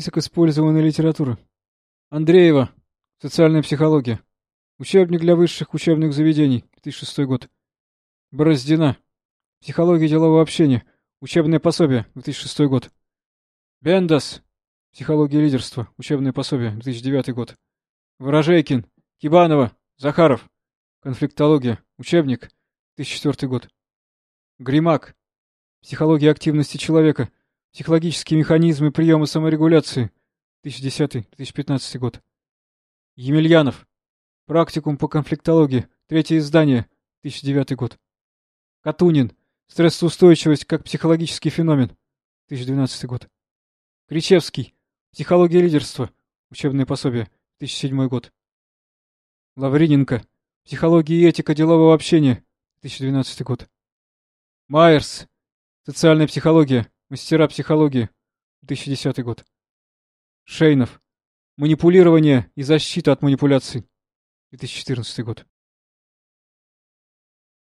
Список использованной литературы. Андреева. Социальная психология. Учебник для высших учебных заведений. 2006 год. Бороздина. Психология делового общения. Учебное пособие. 2006 год. Бендас. Психология лидерства. Учебное пособие. 2009 год. Ворожейкин. Кибанова. Захаров. Конфликтология. Учебник. 2004 год. Гримак. Психология активности человека. Психологические механизмы приема саморегуляции. 2010-2015 год. Емельянов. Практикум по конфликтологии. Третье издание. 2009 год. Катунин. Стрессоустойчивость как психологический феномен. 2012 год. Кричевский. Психология лидерства. Учебное пособие. 2007 год. Лавриненко. Психология и этика делового общения. 2012 год. Майерс. Социальная психология. Мастера психологии. 2010 год. Шейнов. Манипулирование и защита от манипуляций. 2014 год.